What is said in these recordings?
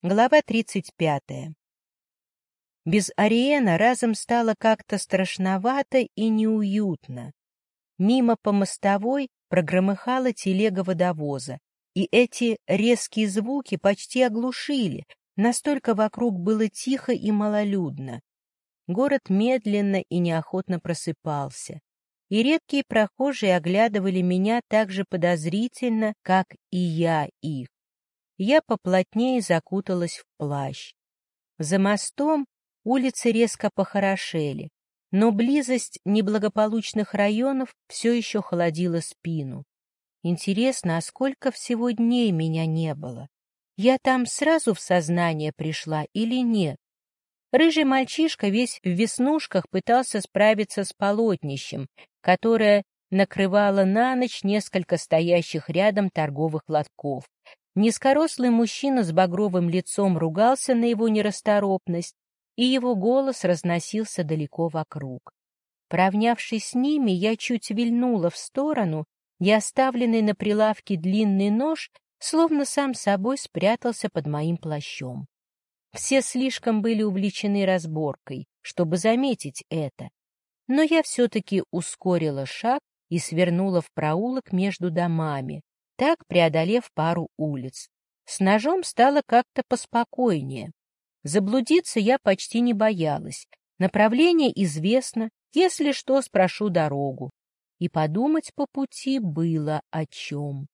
Глава 35. Без Ариена разом стало как-то страшновато и неуютно. Мимо по мостовой прогромыхала телега водовоза, и эти резкие звуки почти оглушили, настолько вокруг было тихо и малолюдно. Город медленно и неохотно просыпался, и редкие прохожие оглядывали меня так же подозрительно, как и я их я поплотнее закуталась в плащ. За мостом улицы резко похорошели, но близость неблагополучных районов все еще холодила спину. Интересно, а сколько всего дней меня не было? Я там сразу в сознание пришла или нет? Рыжий мальчишка весь в веснушках пытался справиться с полотнищем, которое накрывало на ночь несколько стоящих рядом торговых лотков. Низкорослый мужчина с багровым лицом ругался на его нерасторопность, и его голос разносился далеко вокруг. Провнявшись с ними, я чуть вильнула в сторону, и оставленный на прилавке длинный нож словно сам собой спрятался под моим плащом. Все слишком были увлечены разборкой, чтобы заметить это. Но я все-таки ускорила шаг и свернула в проулок между домами, так преодолев пару улиц. С ножом стало как-то поспокойнее. Заблудиться я почти не боялась. Направление известно, если что, спрошу дорогу. И подумать по пути было о чем.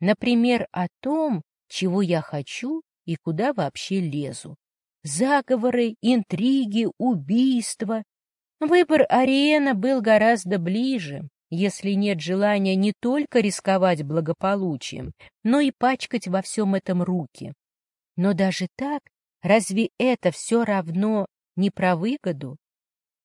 Например, о том, чего я хочу и куда вообще лезу. Заговоры, интриги, убийства. Выбор Ариена был гораздо ближе, если нет желания не только рисковать благополучием, но и пачкать во всем этом руки. Но даже так, разве это все равно не про выгоду?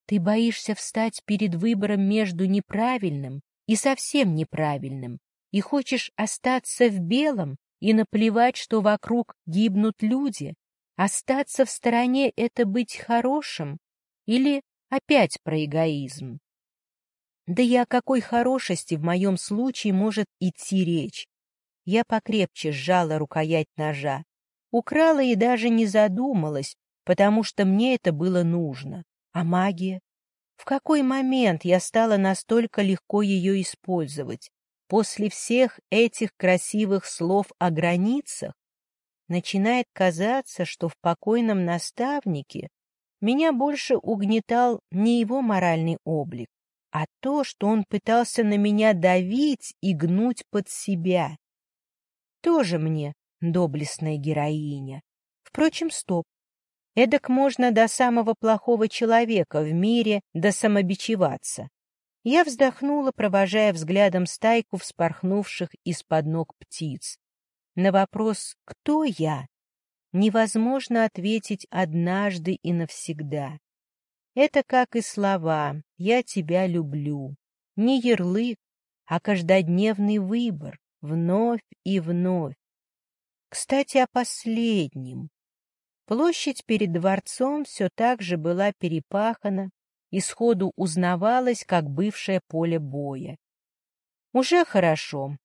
Ты боишься встать перед выбором между неправильным и совсем неправильным, и хочешь остаться в белом и наплевать, что вокруг гибнут люди? Остаться в стороне — это быть хорошим? Или опять про эгоизм? Да и о какой хорошести в моем случае может идти речь? Я покрепче сжала рукоять ножа. Украла и даже не задумалась, потому что мне это было нужно. А магия? В какой момент я стала настолько легко ее использовать? После всех этих красивых слов о границах начинает казаться, что в покойном наставнике меня больше угнетал не его моральный облик, а то, что он пытался на меня давить и гнуть под себя. Тоже мне доблестная героиня. Впрочем, стоп. Эдак можно до самого плохого человека в мире досамобичеваться. Я вздохнула, провожая взглядом стайку вспорхнувших из-под ног птиц. На вопрос «Кто я?» невозможно ответить однажды и навсегда. Это как и слова «я тебя люблю». Не ярлык, а каждодневный выбор, вновь и вновь. Кстати, о последнем. Площадь перед дворцом все так же была перепахана и сходу узнавалась, как бывшее поле боя. Уже хорошо.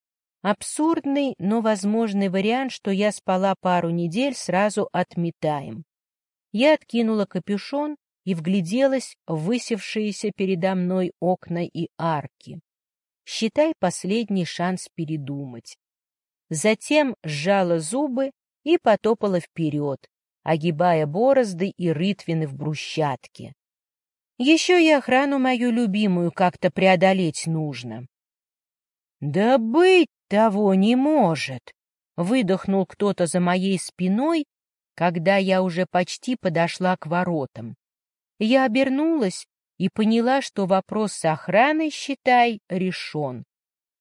Абсурдный, но возможный вариант, что я спала пару недель, сразу отметаем. Я откинула капюшон и вгляделась в высевшиеся передо мной окна и арки. Считай последний шанс передумать. Затем сжала зубы и потопала вперед, огибая борозды и рытвины в брусчатке. Еще и охрану мою любимую как-то преодолеть нужно. — Да быть того не может! — выдохнул кто-то за моей спиной, когда я уже почти подошла к воротам. Я обернулась и поняла, что вопрос с охраной, считай, решен.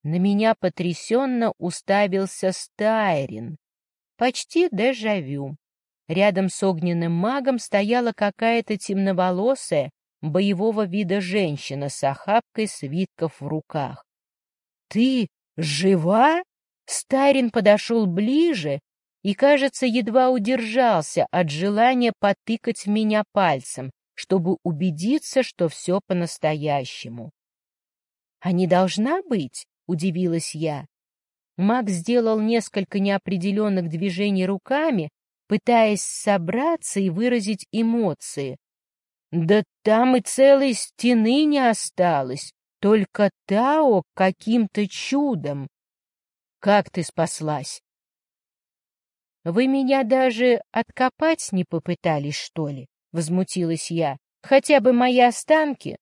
На меня потрясенно уставился Стайрин. Почти дежавю. Рядом с огненным магом стояла какая-то темноволосая, боевого вида женщина с охапкой свитков в руках. — Ты жива? Старин подошел ближе и, кажется, едва удержался от желания потыкать меня пальцем, чтобы убедиться, что все по-настоящему. — А не должна быть? — удивилась я. Маг сделал несколько неопределенных движений руками, пытаясь собраться и выразить эмоции. Да там и целой стены не осталось, только Тао каким-то чудом. Как ты спаслась? Вы меня даже откопать не попытались, что ли? Возмутилась я. Хотя бы мои останки?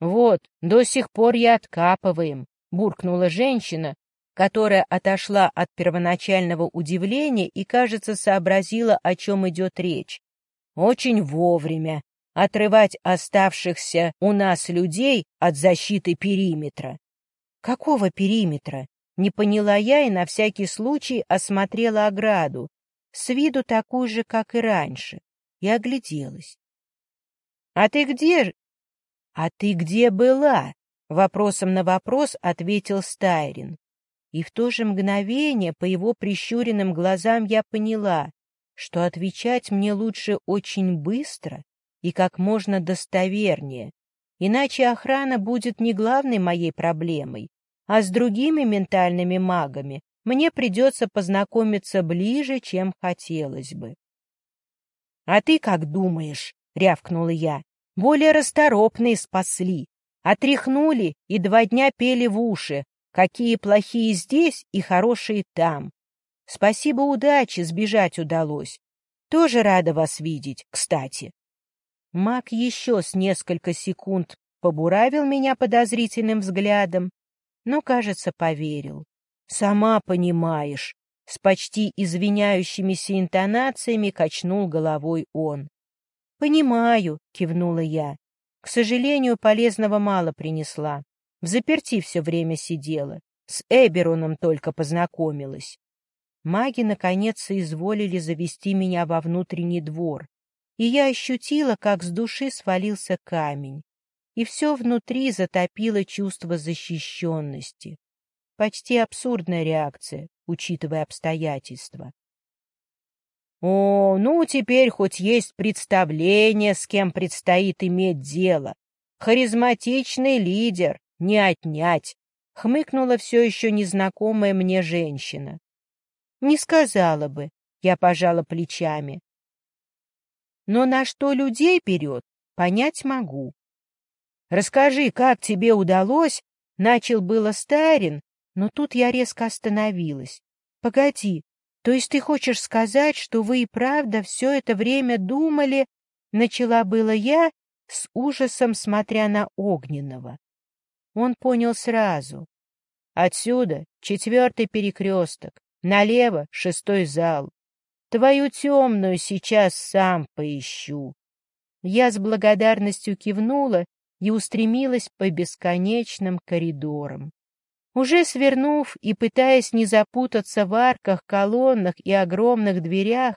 Вот, до сих пор я откапываем, буркнула женщина, которая отошла от первоначального удивления и, кажется, сообразила, о чем идет речь. Очень вовремя отрывать оставшихся у нас людей от защиты периметра. Какого периметра? Не поняла я и на всякий случай осмотрела ограду, с виду такую же, как и раньше, и огляделась. — А ты где? — А ты где была? — вопросом на вопрос ответил Стайрин. И в то же мгновение по его прищуренным глазам я поняла, что отвечать мне лучше очень быстро и как можно достовернее, иначе охрана будет не главной моей проблемой, а с другими ментальными магами мне придется познакомиться ближе, чем хотелось бы. — А ты как думаешь? — рявкнула я. — Более расторопные спасли. Отряхнули и два дня пели в уши, какие плохие здесь и хорошие там. Спасибо удачи, сбежать удалось. Тоже рада вас видеть, кстати. Маг еще с несколько секунд побуравил меня подозрительным взглядом, но, кажется, поверил. «Сама понимаешь», — с почти извиняющимися интонациями качнул головой он. «Понимаю», — кивнула я. «К сожалению, полезного мало принесла. В заперти все время сидела. С Эбероном только познакомилась. Маги, наконец, изволили завести меня во внутренний двор, и я ощутила, как с души свалился камень, и все внутри затопило чувство защищенности. Почти абсурдная реакция, учитывая обстоятельства. О, ну теперь хоть есть представление, с кем предстоит иметь дело. Харизматичный лидер, не отнять, — хмыкнула все еще незнакомая мне женщина. Не сказала бы, я пожала плечами. Но на что людей берет, понять могу. Расскажи, как тебе удалось, начал было Старин, но тут я резко остановилась. Погоди, то есть ты хочешь сказать, что вы и правда все это время думали, начала было я, с ужасом смотря на Огненного. Он понял сразу. Отсюда четвертый перекресток, налево шестой зал. Твою темную сейчас сам поищу. Я с благодарностью кивнула и устремилась по бесконечным коридорам. Уже свернув и пытаясь не запутаться в арках, колоннах и огромных дверях,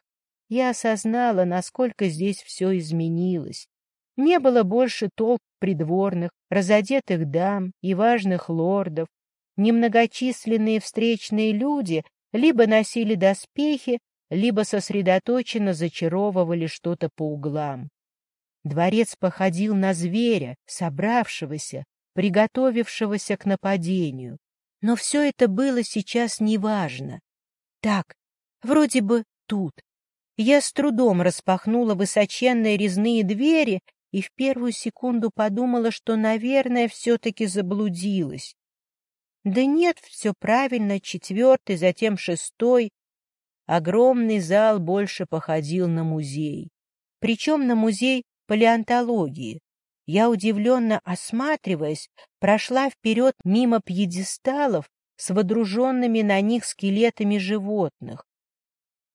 я осознала, насколько здесь все изменилось. Не было больше толп придворных, разодетых дам и важных лордов. Немногочисленные встречные люди либо носили доспехи, либо сосредоточенно зачаровывали что-то по углам. Дворец походил на зверя, собравшегося, приготовившегося к нападению. Но все это было сейчас неважно. Так, вроде бы тут. Я с трудом распахнула высоченные резные двери и в первую секунду подумала, что, наверное, все-таки заблудилась. Да нет, все правильно, четвертый, затем шестой. Огромный зал больше походил на музей. Причем на музей палеонтологии. Я, удивленно осматриваясь, прошла вперед мимо пьедесталов с водруженными на них скелетами животных.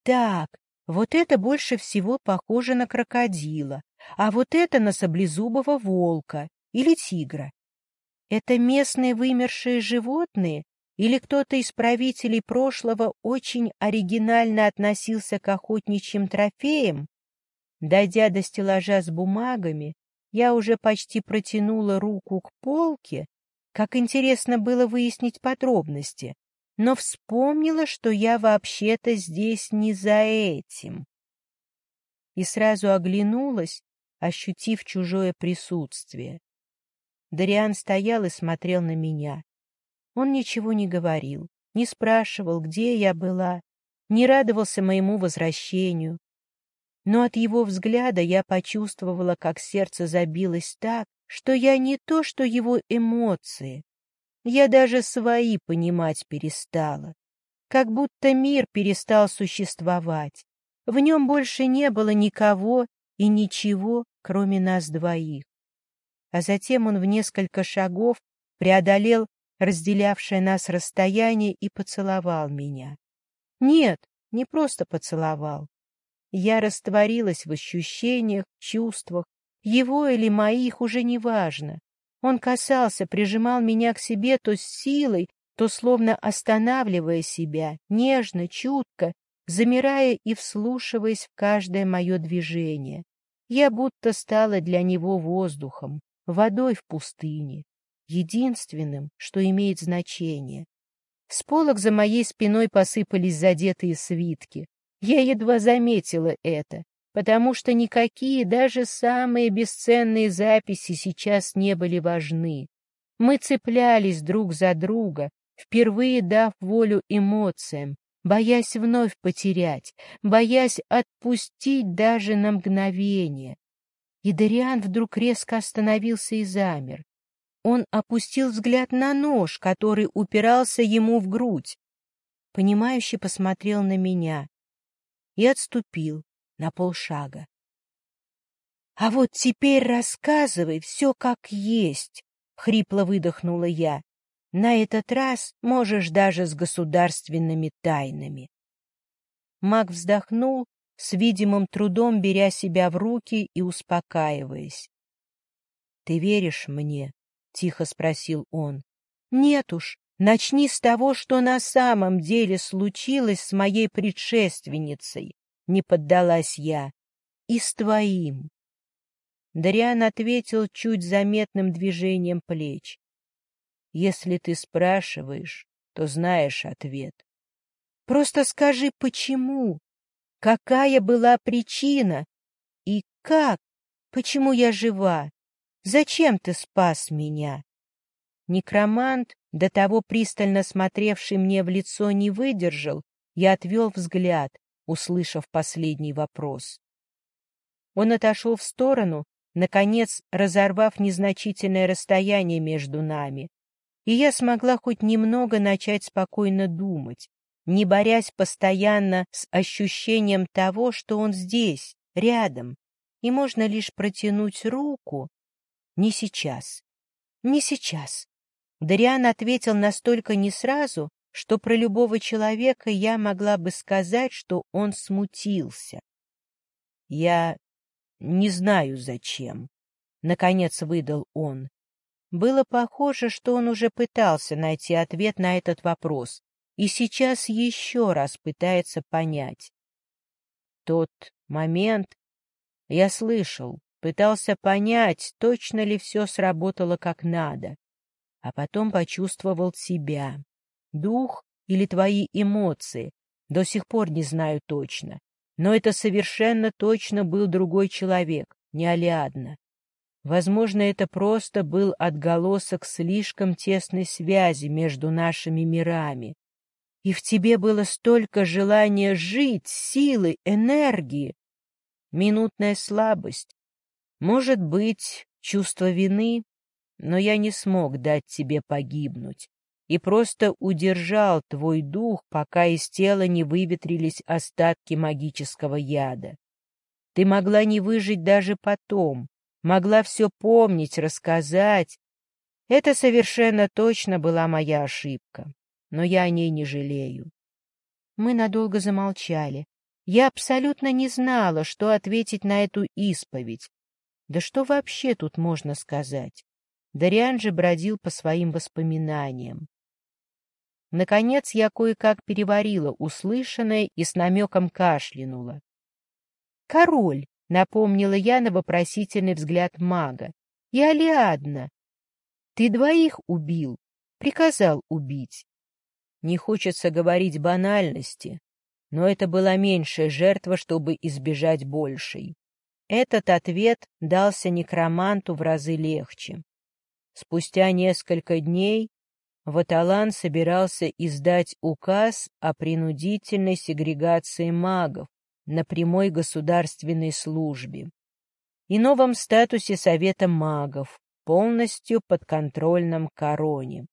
Так, вот это больше всего похоже на крокодила, а вот это на саблезубого волка или тигра. Это местные вымершие животные или кто-то из правителей прошлого очень оригинально относился к охотничьим трофеям? Дойдя до стеллажа с бумагами, я уже почти протянула руку к полке, как интересно было выяснить подробности, но вспомнила, что я вообще-то здесь не за этим. И сразу оглянулась, ощутив чужое присутствие. Дариан стоял и смотрел на меня. Он ничего не говорил, не спрашивал, где я была, не радовался моему возвращению. Но от его взгляда я почувствовала, как сердце забилось так, что я не то, что его эмоции. Я даже свои понимать перестала. Как будто мир перестал существовать. В нем больше не было никого и ничего, кроме нас двоих. А затем он в несколько шагов преодолел разделявшее нас расстояние и поцеловал меня. Нет, не просто поцеловал. Я растворилась в ощущениях, чувствах, его или моих уже не важно. Он касался, прижимал меня к себе то с силой, то словно останавливая себя, нежно, чутко, замирая и вслушиваясь в каждое мое движение. Я будто стала для него воздухом, водой в пустыне, единственным, что имеет значение. С полок за моей спиной посыпались задетые свитки. Я едва заметила это, потому что никакие, даже самые бесценные записи сейчас не были важны. Мы цеплялись друг за друга, впервые дав волю эмоциям, боясь вновь потерять, боясь отпустить даже на мгновение. И Дариан вдруг резко остановился и замер. Он опустил взгляд на нож, который упирался ему в грудь. Понимающе посмотрел на меня и отступил на полшага. — А вот теперь рассказывай все как есть, — хрипло выдохнула я. — На этот раз можешь даже с государственными тайнами. Маг вздохнул, с видимым трудом беря себя в руки и успокаиваясь. — Ты веришь мне? — тихо спросил он. — Нет уж, начни с того, что на самом деле случилось с моей предшественницей, — не поддалась я, — и с твоим. Дариан ответил чуть заметным движением плеч. — Если ты спрашиваешь, то знаешь ответ. — Просто скажи, почему? Какая была причина? И как? Почему я жива? Зачем ты спас меня? Некромант, до того пристально смотревший мне в лицо, не выдержал и отвел взгляд, услышав последний вопрос. Он отошел в сторону, наконец разорвав незначительное расстояние между нами, и я смогла хоть немного начать спокойно думать, не борясь постоянно с ощущением того, что он здесь, рядом, и можно лишь протянуть руку не сейчас. Не сейчас. Дариан ответил настолько не сразу, что про любого человека я могла бы сказать, что он смутился. Я не знаю зачем. Наконец выдал он. Было похоже, что он уже пытался найти ответ на этот вопрос и сейчас еще раз пытается понять. Тот момент я слышал, пытался понять, точно ли все сработало как надо, а потом почувствовал себя. Дух или твои эмоции, до сих пор не знаю точно, но это совершенно точно был другой человек, не Алиадна. Возможно, это просто был отголосок слишком тесной связи между нашими мирами. И в тебе было столько желания жить, силы, энергии. Минутная слабость, может быть, чувство вины, но я не смог дать тебе погибнуть и просто удержал твой дух, пока из тела не выветрились остатки магического яда. Ты могла не выжить даже потом, могла все помнить, рассказать. Это совершенно точно была моя ошибка, но я о ней не жалею. Мы надолго замолчали. Я абсолютно не знала, что ответить на эту исповедь, да что вообще тут можно сказать? Дариан же бродил по своим воспоминаниям. Наконец я кое-как переварила услышанное и с намеком кашлянула. «Король!» — напомнила я на вопросительный взгляд мага. «И Алиадна! Ты двоих убил, приказал убить. Не хочется говорить банальности, но это была меньшая жертва, чтобы избежать большей. Этот ответ дался некроманту в разы легче. Спустя несколько дней Ваталан собирался издать указ о принудительной сегрегации магов на прямой государственной службе и новом статусе Совета магов, полностью подконтрольном короне.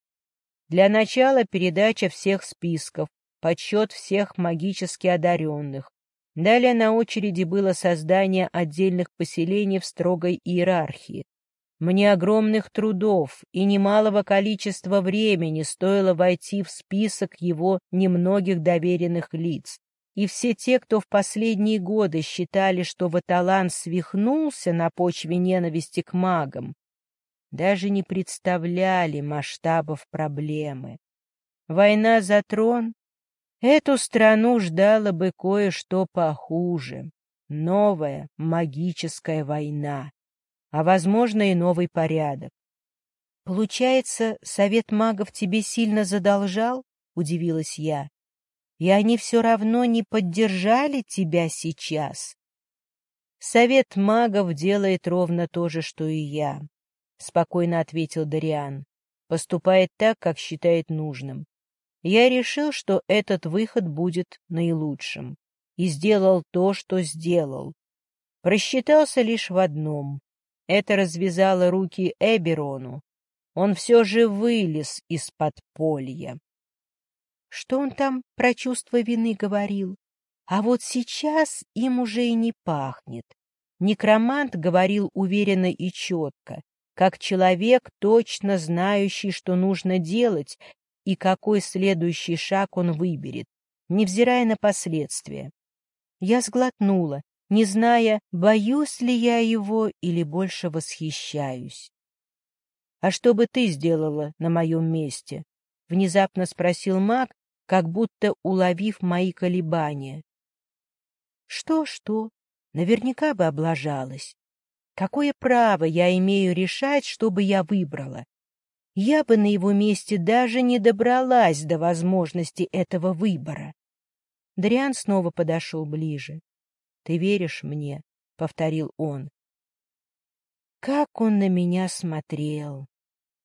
Для начала передача всех списков, подсчет всех магически одаренных. Далее на очереди было создание отдельных поселений в строгой иерархии, мне огромных трудов и немалого количества времени стоило войти в список его немногих доверенных лиц. И все те, кто в последние годы считали, что Ваталан свихнулся на почве ненависти к магам, даже не представляли масштабов проблемы. Война за трон? Эту страну ждало бы кое-что похуже. Новая магическая война а, возможно, и новый порядок. — Получается, совет магов тебе сильно задолжал? — удивилась я. — И они все равно не поддержали тебя сейчас? — Совет магов делает ровно то же, что и я, — спокойно ответил Дариан. Поступает так, как считает нужным. Я решил, что этот выход будет наилучшим, и сделал то, что сделал. Просчитался лишь в одном это развязало руки Эберону. Он все же вылез из подполья. Что он там про чувство вины говорил? А вот сейчас им уже и не пахнет. Некромант говорил уверенно и четко, как человек, точно знающий, что нужно делать и какой следующий шаг он выберет, невзирая на последствия. Я сглотнула, не зная, боюсь ли я его или больше восхищаюсь. — А что бы ты сделала на моем месте? — внезапно спросил маг, как будто уловив мои колебания. Что, — Что-что? Наверняка бы облажалась. Какое право я имею решать, что бы я выбрала? Я бы на его месте даже не добралась до возможности этого выбора. Дриан снова подошел ближе. Ты веришь мне? — повторил он. Как он на меня смотрел!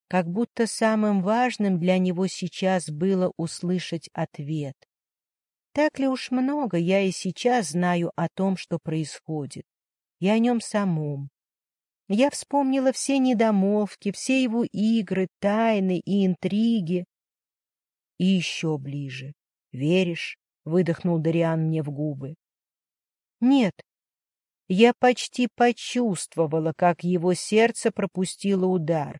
Как будто самым важным для него сейчас было услышать ответ. Так ли уж много я и сейчас знаю о том, что происходит, и о нем самом. Я вспомнила все недомолвки, все его игры, тайны и интриги. И еще ближе. «Веришь?» — выдохнул Дариан мне в губы. Нет. Я почти почувствовала, как его сердце пропустило удар.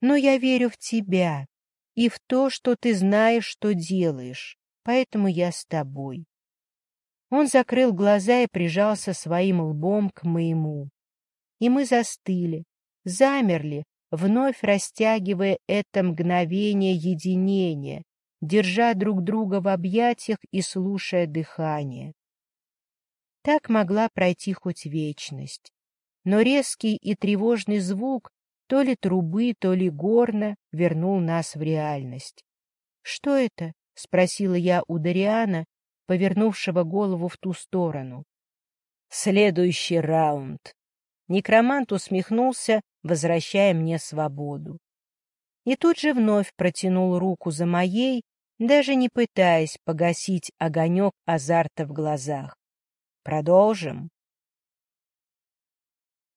Но я верю в тебя и в то, что ты знаешь, что делаешь, поэтому я с тобой. Он закрыл глаза и прижался своим лбом к моему. И мы застыли, замерли, вновь растягивая это мгновение единения, держа друг друга в объятиях и слушая дыхание. Так могла пройти хоть вечность. Но резкий и тревожный звук то ли трубы, то ли горна вернул нас в реальность. — Что это? — спросила я у Дариана, повернувшего голову в ту сторону. — Следующий раунд. Некромант усмехнулся, возвращая мне свободу. И тут же вновь протянул руку за моей, даже не пытаясь погасить огонек азарта в глазах. Продолжим.